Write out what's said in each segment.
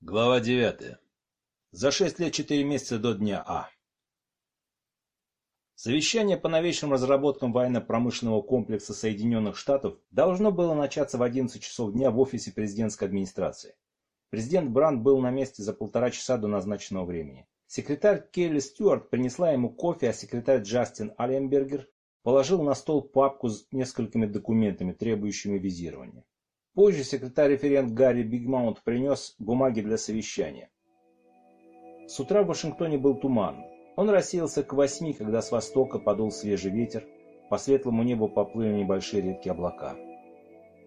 Глава 9. За 6 лет 4 месяца до дня А. Совещание по новейшим разработкам военно-промышленного комплекса Соединенных Штатов должно было начаться в 11 часов дня в офисе президентской администрации. Президент Бранд был на месте за полтора часа до назначенного времени. Секретарь Келли Стюарт принесла ему кофе, а секретарь Джастин Алленбергер положил на стол папку с несколькими документами, требующими визирования. Позже секретарь-референт Гарри Бигмаунт принес бумаги для совещания. С утра в Вашингтоне был туман. Он рассеялся к восьми, когда с востока подул свежий ветер, по светлому небу поплыли небольшие редкие облака.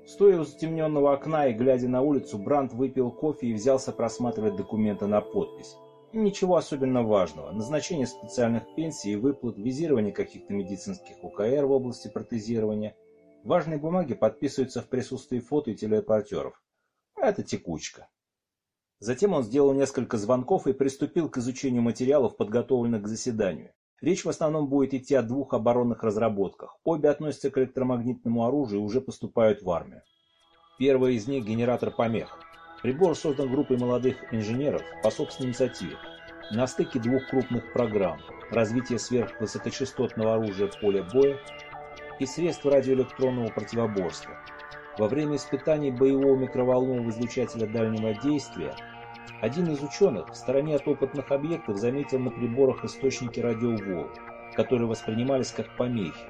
Стоя у затемненного окна и глядя на улицу, Брандт выпил кофе и взялся просматривать документы на подпись. Ничего особенно важного. Назначение специальных пенсий и выплат, визирование каких-то медицинских ОКР в области протезирования – Важные бумаги подписываются в присутствии фото и телерепортеров. Это текучка. Затем он сделал несколько звонков и приступил к изучению материалов, подготовленных к заседанию. Речь в основном будет идти о двух оборонных разработках. Обе относятся к электромагнитному оружию и уже поступают в армию. Первая из них – генератор помех. Прибор создан группой молодых инженеров по собственной инициативе. На стыке двух крупных программ – развитие сверхвысокочастотного оружия в поле боя и средств радиоэлектронного противоборства. Во время испытаний боевого микроволнового излучателя дальнего действия один из ученых в стороне от опытных объектов заметил на приборах источники радиоволн, которые воспринимались как помехи.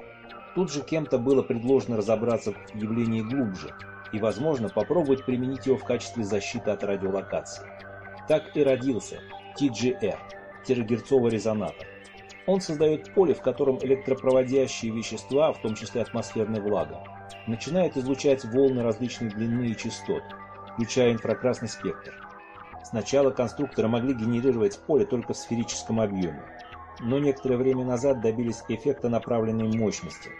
Тут же кем-то было предложено разобраться в явлении глубже и, возможно, попробовать применить его в качестве защиты от радиолокации. Так и родился TGR – терагерцовый резонатор. Он создает поле, в котором электропроводящие вещества, в том числе атмосферная влага, начинают излучать волны различной длины и частот, включая инфракрасный спектр. Сначала конструкторы могли генерировать поле только в сферическом объеме, но некоторое время назад добились эффекта направленной мощности.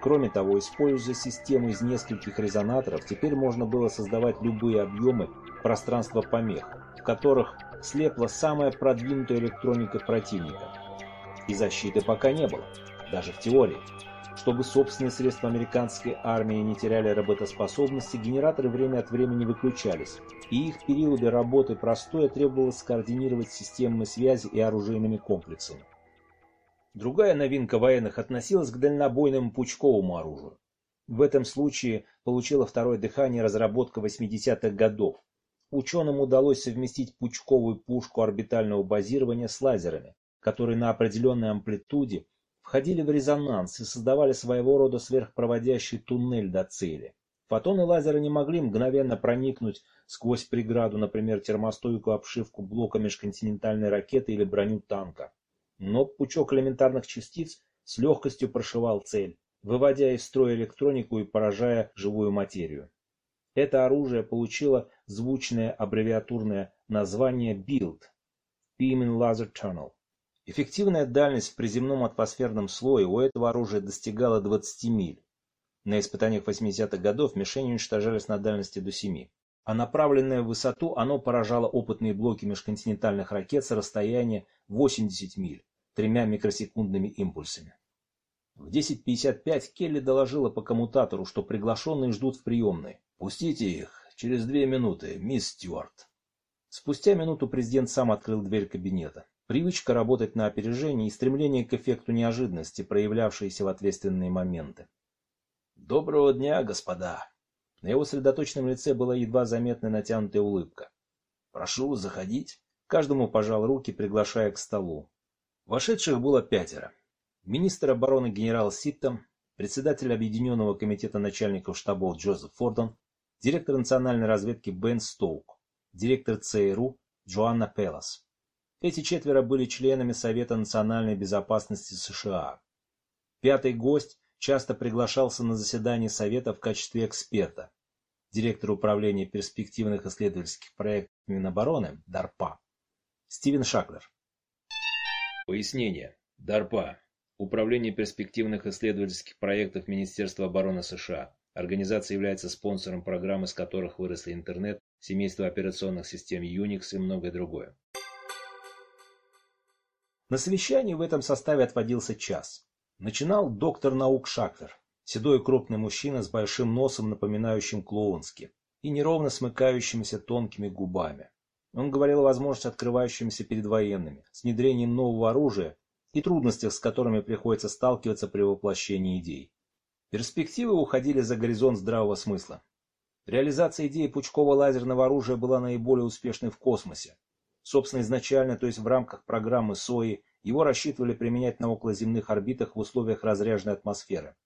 Кроме того, используя систему из нескольких резонаторов, теперь можно было создавать любые объемы пространства помех, в которых слепла самая продвинутая электроника противника – и защиты пока не было, даже в теории. Чтобы собственные средства американской армии не теряли работоспособности, генераторы время от времени выключались, и их периоды работы простоя требовалось скоординировать системами связи и оружейными комплексами. Другая новинка военных относилась к дальнобойному пучковому оружию. В этом случае получила второе дыхание разработка 80-х годов. Ученым удалось совместить пучковую пушку орбитального базирования с лазерами, которые на определенной амплитуде входили в резонанс и создавали своего рода сверхпроводящий туннель до цели. Фотоны лазера не могли мгновенно проникнуть сквозь преграду, например, термостойкую обшивку блока межконтинентальной ракеты или броню танка. Но пучок элементарных частиц с легкостью прошивал цель, выводя из строя электронику и поражая живую материю. Это оружие получило звучное аббревиатурное название BILD – Beam Laser Tunnel. Эффективная дальность в приземном атмосферном слое у этого оружия достигала 20 миль. На испытаниях 80-х годов мишени уничтожались на дальности до 7. А направленное в высоту оно поражало опытные блоки межконтинентальных ракет с расстояния 80 миль, тремя микросекундными импульсами. В 10.55 Келли доложила по коммутатору, что приглашенные ждут в приемной. «Пустите их. Через две минуты, мисс Стюарт». Спустя минуту президент сам открыл дверь кабинета. Привычка работать на опережение и стремление к эффекту неожиданности, проявлявшиеся в ответственные моменты. «Доброго дня, господа!» На его средоточном лице была едва заметная натянутая улыбка. «Прошу заходить». Каждому пожал руки, приглашая к столу. Вошедших было пятеро. Министр обороны генерал Ситтом, председатель Объединенного комитета начальников штабов Джозеф Фордон, директор национальной разведки Бен Стоук, директор ЦРУ Джоанна Пелос. Эти четверо были членами Совета национальной безопасности США. Пятый гость часто приглашался на заседания Совета в качестве эксперта. Директор управления перспективных исследовательских проектов Минобороны, ДАРПА, Стивен Шаклер. Пояснение. ДАРПА. Управление перспективных исследовательских проектов Министерства обороны США. Организация является спонсором программ, из которых выросли интернет, семейство операционных систем Unix и многое другое. На совещании в этом составе отводился час. Начинал доктор наук Шаклер, седой крупный мужчина с большим носом, напоминающим клоунский, и неровно смыкающимися тонкими губами. Он говорил о возможности, открывающимся перед военными, с внедрением нового оружия и трудностях, с которыми приходится сталкиваться при воплощении идей. Перспективы уходили за горизонт здравого смысла. Реализация идеи пучкового лазерного оружия была наиболее успешной в космосе. Собственно, изначально, то есть в рамках программы СОИ, его рассчитывали применять на околоземных орбитах в условиях разряженной атмосферы.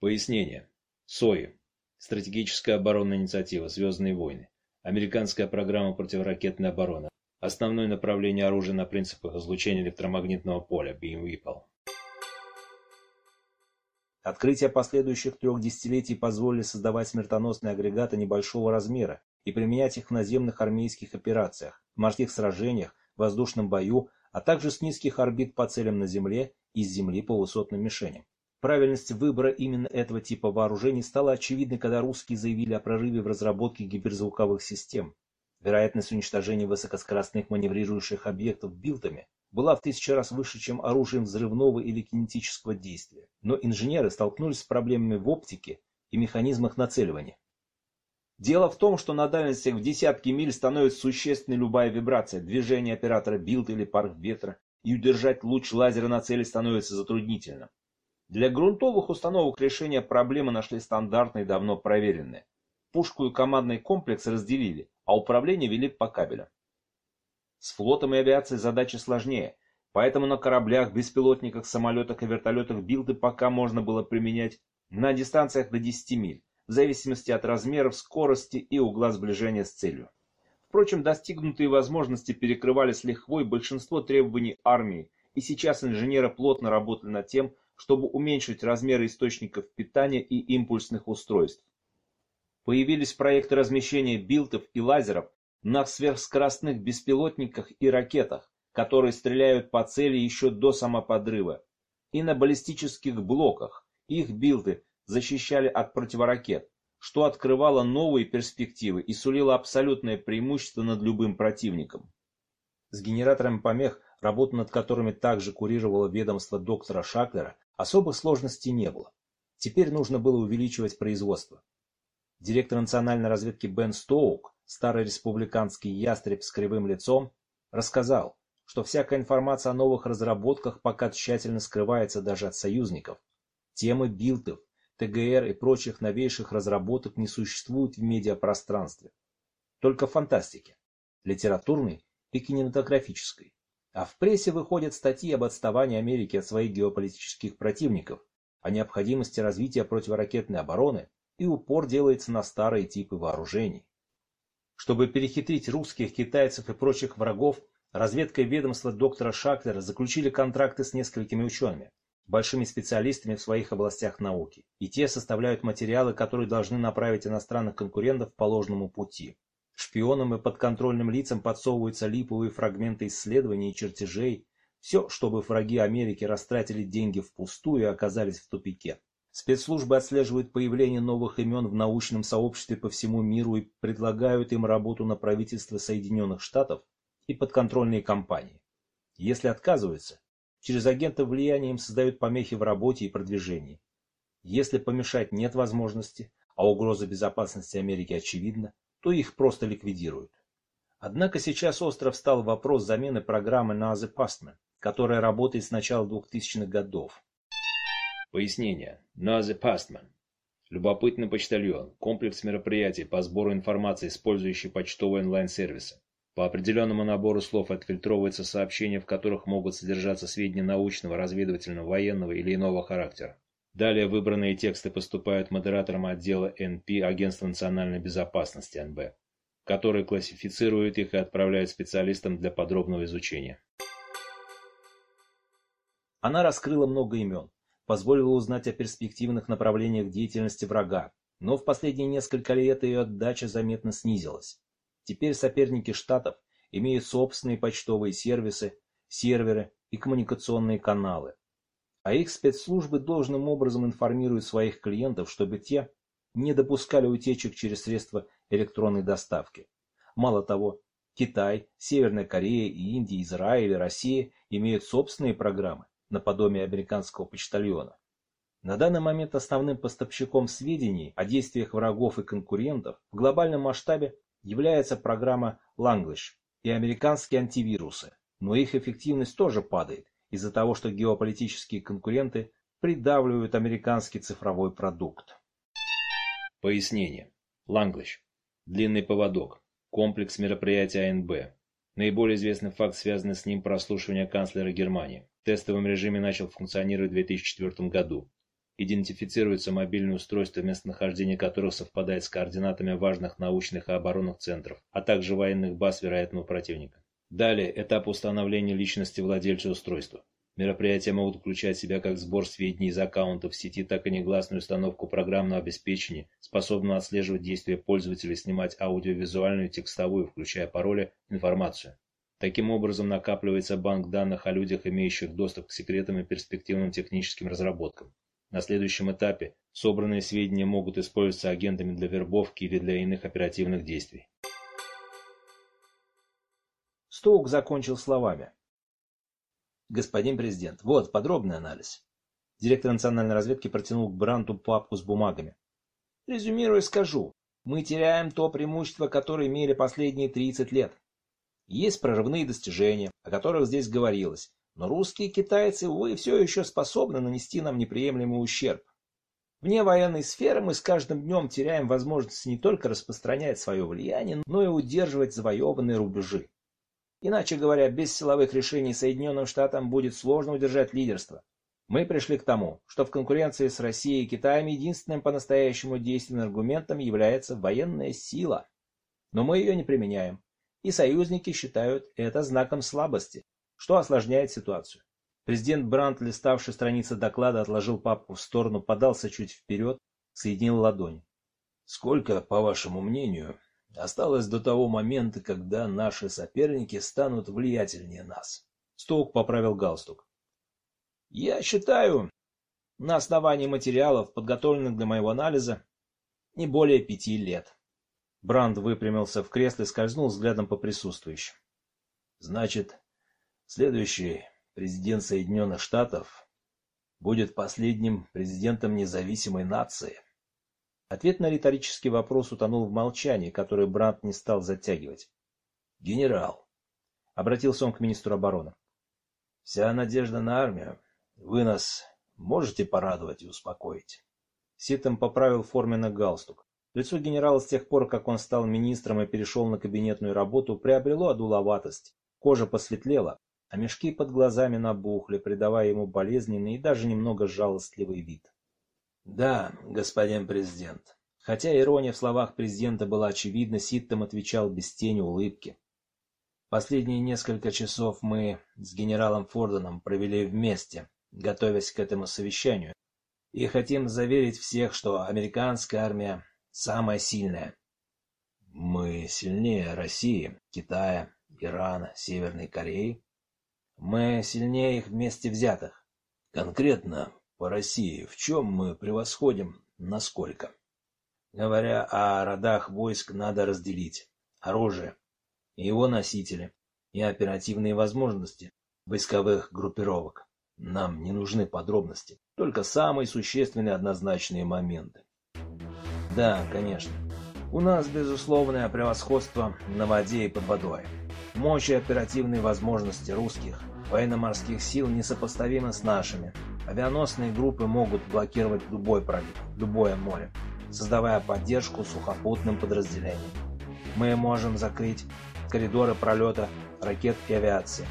Пояснение. СОИ. Стратегическая оборонная инициатива «Звездные войны». Американская программа противоракетной обороны. Основное направление оружия на принципах излучения электромагнитного поля Beam Whipple. Открытия последующих трех десятилетий позволили создавать смертоносные агрегаты небольшого размера и применять их в наземных армейских операциях, в морских сражениях, в воздушном бою, а также с низких орбит по целям на Земле и с Земли по высотным мишеням. Правильность выбора именно этого типа вооружений стала очевидной, когда русские заявили о прорыве в разработке гиперзвуковых систем. Вероятность уничтожения высокоскоростных маневрирующих объектов билтами была в тысячу раз выше, чем оружием взрывного или кинетического действия. Но инженеры столкнулись с проблемами в оптике и механизмах нацеливания. Дело в том, что на дальностях в десятки миль становится существенной любая вибрация, движение оператора билта или парк ветра, и удержать луч лазера на цели становится затруднительно. Для грунтовых установок решения проблемы нашли стандартные, давно проверенные. Пушку и командный комплекс разделили, а управление вели по кабелям. С флотом и авиацией задачи сложнее, поэтому на кораблях, беспилотниках, самолетах и вертолетах билды пока можно было применять на дистанциях до 10 миль, в зависимости от размеров, скорости и угла сближения с целью. Впрочем, достигнутые возможности перекрывали с лихвой большинство требований армии, и сейчас инженеры плотно работали над тем, чтобы уменьшить размеры источников питания и импульсных устройств. Появились проекты размещения билтов и лазеров на сверхскоростных беспилотниках и ракетах, которые стреляют по цели еще до самоподрыва, и на баллистических блоках. Их билды защищали от противоракет, что открывало новые перспективы и сулило абсолютное преимущество над любым противником. С генераторами помех, работу над которыми также курировало ведомство доктора Шаклера, особых сложностей не было. Теперь нужно было увеличивать производство. Директор национальной разведки Бен Стоук старый республиканский ястреб с кривым лицом, рассказал, что всякая информация о новых разработках пока тщательно скрывается даже от союзников. Темы билтов, ТГР и прочих новейших разработок не существуют в медиапространстве. Только в фантастике, литературной и кинематографической. А в прессе выходят статьи об отставании Америки от своих геополитических противников, о необходимости развития противоракетной обороны, и упор делается на старые типы вооружений. Чтобы перехитрить русских, китайцев и прочих врагов, разведка и ведомство доктора Шаклера заключили контракты с несколькими учеными, большими специалистами в своих областях науки, и те составляют материалы, которые должны направить иностранных конкурентов по ложному пути. Шпионам и подконтрольным лицам подсовываются липовые фрагменты исследований и чертежей, все, чтобы враги Америки растратили деньги впустую и оказались в тупике. Спецслужбы отслеживают появление новых имен в научном сообществе по всему миру и предлагают им работу на правительство Соединенных Штатов и подконтрольные компании. Если отказываются, через агентов влияния им создают помехи в работе и продвижении. Если помешать нет возможности, а угроза безопасности Америки очевидна, то их просто ликвидируют. Однако сейчас остро встал вопрос замены программы на Pastman, которая работает с начала 2000-х годов. Пояснение. Назе Пастман. Любопытный почтальон. Комплекс мероприятий по сбору информации, использующий почтовые онлайн-сервисы. По определенному набору слов отфильтровывается сообщения, в которых могут содержаться сведения научного, разведывательного, военного или иного характера. Далее выбранные тексты поступают модераторам отдела НП Агентства национальной безопасности НБ, которые классифицируют их и отправляют специалистам для подробного изучения. Она раскрыла много имен позволило узнать о перспективных направлениях деятельности врага, но в последние несколько лет ее отдача заметно снизилась. Теперь соперники штатов имеют собственные почтовые сервисы, серверы и коммуникационные каналы. А их спецслужбы должным образом информируют своих клиентов, чтобы те не допускали утечек через средства электронной доставки. Мало того, Китай, Северная Корея, Индия, Израиль и Россия имеют собственные программы, наподобие американского почтальона. На данный момент основным поставщиком сведений о действиях врагов и конкурентов в глобальном масштабе является программа Language и американские антивирусы, но их эффективность тоже падает из-за того, что геополитические конкуренты придавливают американский цифровой продукт. Пояснение. Language. Длинный поводок. Комплекс мероприятий АНБ. Наиболее известный факт, связанный с ним, прослушивание канцлера Германии. В тестовом режиме начал функционировать в 2004 году. Идентифицируются мобильные устройства, местонахождение которых совпадает с координатами важных научных и оборонных центров, а также военных баз вероятного противника. Далее этап установления личности владельца устройства. Мероприятия могут включать в себя как сбор сведений из аккаунтов сети, так и негласную установку программного обеспечения, способного отслеживать действия пользователя, снимать аудиовизуальную, текстовую, включая пароли, информацию. Таким образом накапливается банк данных о людях, имеющих доступ к секретным и перспективным техническим разработкам. На следующем этапе собранные сведения могут использоваться агентами для вербовки или для иных оперативных действий. Стоук закончил словами. Господин президент, вот подробный анализ. Директор национальной разведки протянул к Бранту папку с бумагами. Резюмируя, скажу, мы теряем то преимущество, которое имели последние 30 лет. Есть прорывные достижения, о которых здесь говорилось, но русские и китайцы, увы, все еще способны нанести нам неприемлемый ущерб. Вне военной сферы мы с каждым днем теряем возможность не только распространять свое влияние, но и удерживать завоеванные рубежи. Иначе говоря, без силовых решений Соединенным Штатам будет сложно удержать лидерство. Мы пришли к тому, что в конкуренции с Россией и Китаем единственным по-настоящему действенным аргументом является военная сила. Но мы ее не применяем, и союзники считают это знаком слабости, что осложняет ситуацию. Президент Брандт, листавший страницы доклада, отложил папку в сторону, подался чуть вперед, соединил ладони. «Сколько, по вашему мнению, Осталось до того момента, когда наши соперники станут влиятельнее нас. Стоук поправил галстук. Я считаю, на основании материалов, подготовленных для моего анализа, не более пяти лет. Бранд выпрямился в кресле и скользнул взглядом по присутствующим. Значит, следующий президент Соединенных Штатов будет последним президентом независимой нации. Ответ на риторический вопрос утонул в молчании, которое Брандт не стал затягивать. «Генерал», — обратился он к министру обороны, — «вся надежда на армию. Вы нас можете порадовать и успокоить?» Ситом поправил форменный галстук. Лицо генерала с тех пор, как он стал министром и перешел на кабинетную работу, приобрело одуловатость. Кожа посветлела, а мешки под глазами набухли, придавая ему болезненный и даже немного жалостливый вид. Да, господин президент. Хотя ирония в словах президента была очевидна, Ситтем отвечал без тени улыбки. Последние несколько часов мы с генералом Форденом провели вместе, готовясь к этому совещанию, и хотим заверить всех, что американская армия самая сильная. Мы сильнее России, Китая, Ирана, Северной Кореи. Мы сильнее их вместе взятых. Конкретно по России, в чем мы превосходим, насколько? Говоря о родах войск, надо разделить оружие, его носители и оперативные возможности войсковых группировок. Нам не нужны подробности, только самые существенные однозначные моменты. Да, конечно. У нас безусловное превосходство на воде и под водой. Мощь и оперативные возможности русских военно-морских сил несопоставимы с нашими, Авианосные группы могут блокировать любой пролив, любое море, создавая поддержку сухопутным подразделениям. Мы можем закрыть коридоры пролета ракет и авиации.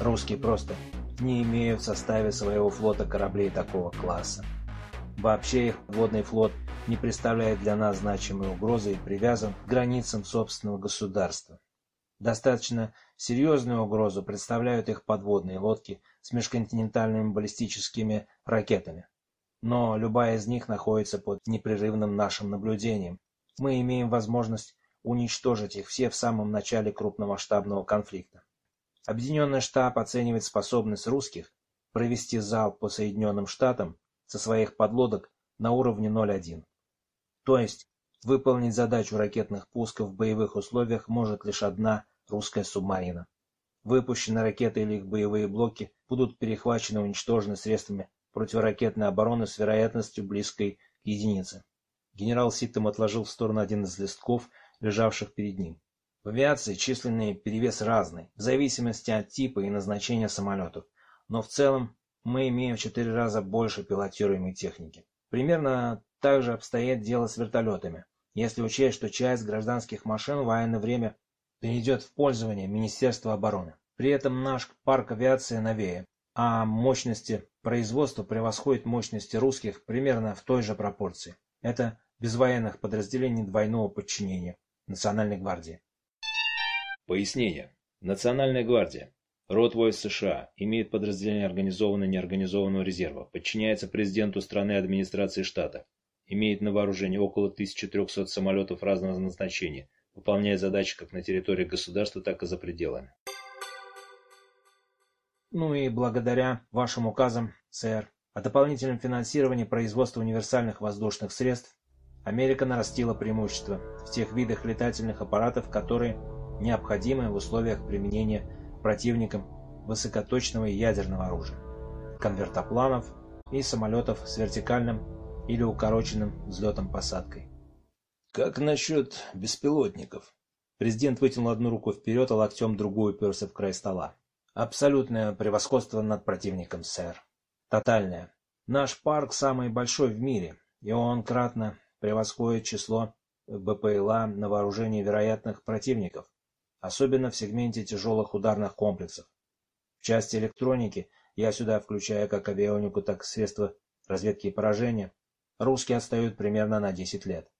Русские просто не имеют в составе своего флота кораблей такого класса. Вообще их водный флот не представляет для нас значимой угрозы и привязан к границам собственного государства. Достаточно серьезную угрозу представляют их подводные лодки с межконтинентальными баллистическими ракетами. Но любая из них находится под непрерывным нашим наблюдением. Мы имеем возможность уничтожить их все в самом начале крупномасштабного конфликта. Объединенный штаб оценивает способность русских провести залп по Соединенным Штатам со своих подлодок на уровне 0,1. То есть Выполнить задачу ракетных пусков в боевых условиях может лишь одна русская субмарина. Выпущенные ракеты или их боевые блоки будут перехвачены и уничтожены средствами противоракетной обороны с вероятностью близкой к единице. Генерал Ситтем отложил в сторону один из листков лежавших перед ним. В авиации численный перевес разный, в зависимости от типа и назначения самолетов, но в целом мы имеем в четыре раза больше пилотируемой техники. Примерно так же обстоит дело с вертолетами, если учесть, что часть гражданских машин в военное время перейдет в пользование Министерства обороны. При этом наш парк авиации новее, а мощности производства превосходят мощности русских примерно в той же пропорции. Это без военных подразделений двойного подчинения Национальной гвардии. Пояснение. Национальная гвардия. Род войск США. Имеет подразделение организованно-неорганизованного резерва. Подчиняется президенту страны администрации штата. Имеет на вооружении около 1300 самолетов разного назначения. Выполняет задачи как на территории государства, так и за пределами. Ну и благодаря вашим указам, сэр, о дополнительном финансировании производства универсальных воздушных средств, Америка нарастила преимущество в тех видах летательных аппаратов, которые необходимы в условиях применения противником высокоточного ядерного оружия, конвертопланов и самолетов с вертикальным или укороченным взлетом-посадкой. Как насчет беспилотников? Президент вытянул одну руку вперед, а локтем другую уперся в край стола. Абсолютное превосходство над противником, сэр. Тотальное. Наш парк самый большой в мире, и он кратно превосходит число БПЛА на вооружении вероятных противников, особенно в сегменте тяжелых ударных комплексов. В части электроники, я сюда включаю как авионику, так и средства разведки и поражения, русские отстают примерно на 10 лет.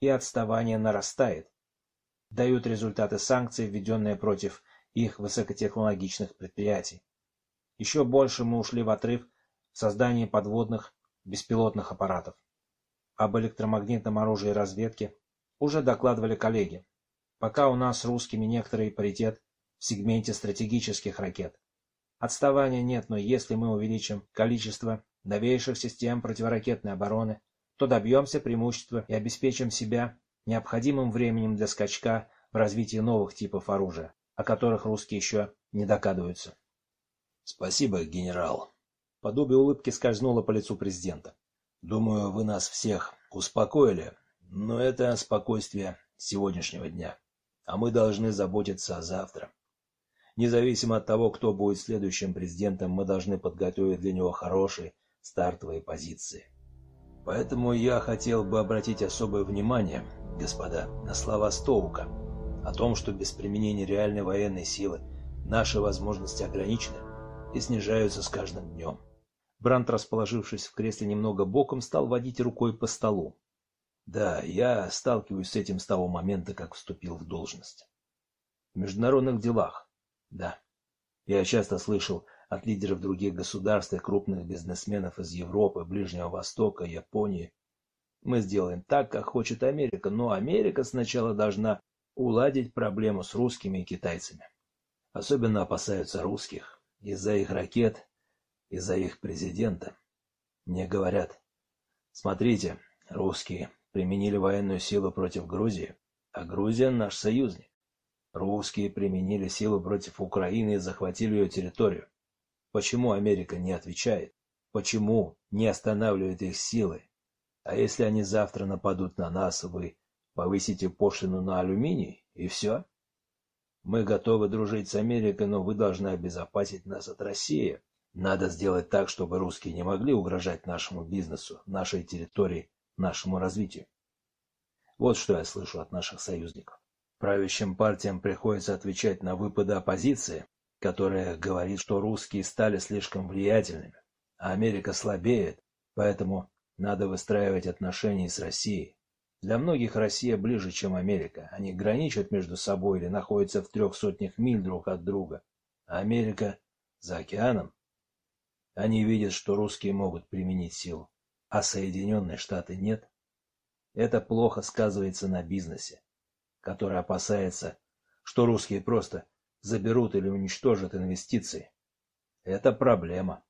И отставание нарастает. Дают результаты санкций, введенные против их высокотехнологичных предприятий. Еще больше мы ушли в отрыв в создании подводных беспилотных аппаратов. Об электромагнитном оружии и разведке уже докладывали коллеги. Пока у нас с русскими некоторый паритет в сегменте стратегических ракет. Отставания нет, но если мы увеличим количество новейших систем противоракетной обороны, то добьемся преимущества и обеспечим себя необходимым временем для скачка в развитии новых типов оружия о которых русские еще не догадываются. Спасибо, генерал. Подобие улыбки скользнуло по лицу президента. Думаю, вы нас всех успокоили, но это спокойствие сегодняшнего дня. А мы должны заботиться о завтра. Независимо от того, кто будет следующим президентом, мы должны подготовить для него хорошие стартовые позиции. Поэтому я хотел бы обратить особое внимание, господа, на слова Стоука о том, что без применения реальной военной силы наши возможности ограничены и снижаются с каждым днем. Брант, расположившись в кресле немного боком, стал водить рукой по столу. Да, я сталкиваюсь с этим с того момента, как вступил в должность. В международных делах, да. Я часто слышал от лидеров других государств и крупных бизнесменов из Европы, Ближнего Востока, Японии. Мы сделаем так, как хочет Америка, но Америка сначала должна уладить проблему с русскими и китайцами. Особенно опасаются русских из-за их ракет, из-за их президента. Мне говорят, смотрите, русские применили военную силу против Грузии, а Грузия наш союзник. Русские применили силу против Украины и захватили ее территорию. Почему Америка не отвечает? Почему не останавливает их силы? А если они завтра нападут на нас, вы Повысите пошлину на алюминий, и все. Мы готовы дружить с Америкой, но вы должны обезопасить нас от России. Надо сделать так, чтобы русские не могли угрожать нашему бизнесу, нашей территории, нашему развитию. Вот что я слышу от наших союзников. Правящим партиям приходится отвечать на выпады оппозиции, которая говорит, что русские стали слишком влиятельными, а Америка слабеет, поэтому надо выстраивать отношения с Россией. Для многих Россия ближе, чем Америка. Они граничат между собой или находятся в трех сотнях миль друг от друга. А Америка за океаном. Они видят, что русские могут применить силу, а Соединенные Штаты нет. Это плохо сказывается на бизнесе, который опасается, что русские просто заберут или уничтожат инвестиции. Это проблема.